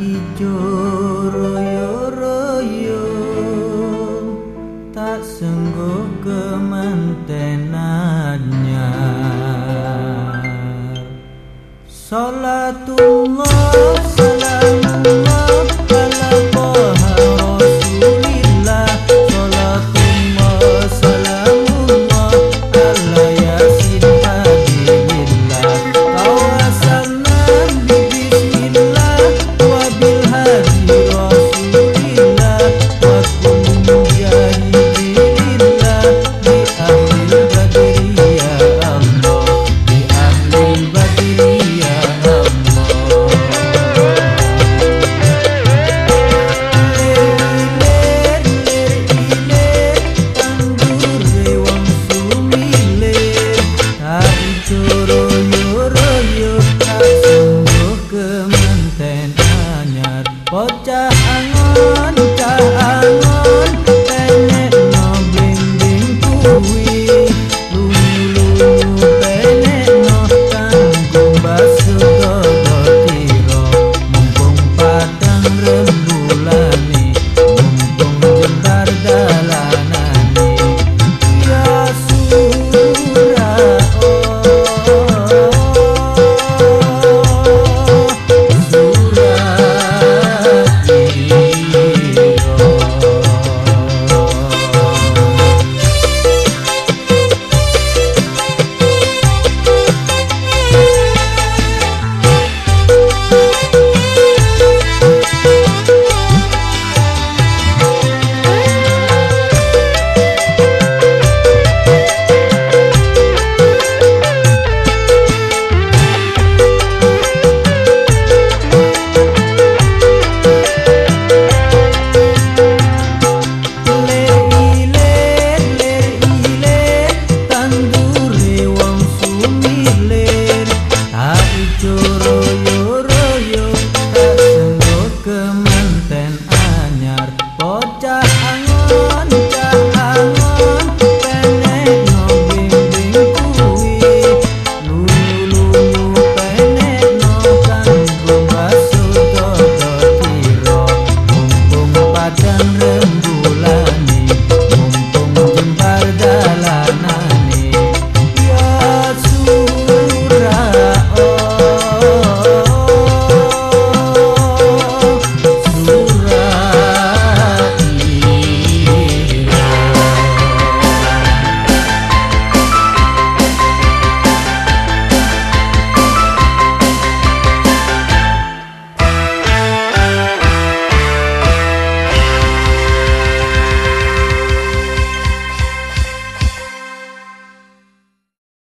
ijo royo royo tak sungguh kemantenannya. Salatullah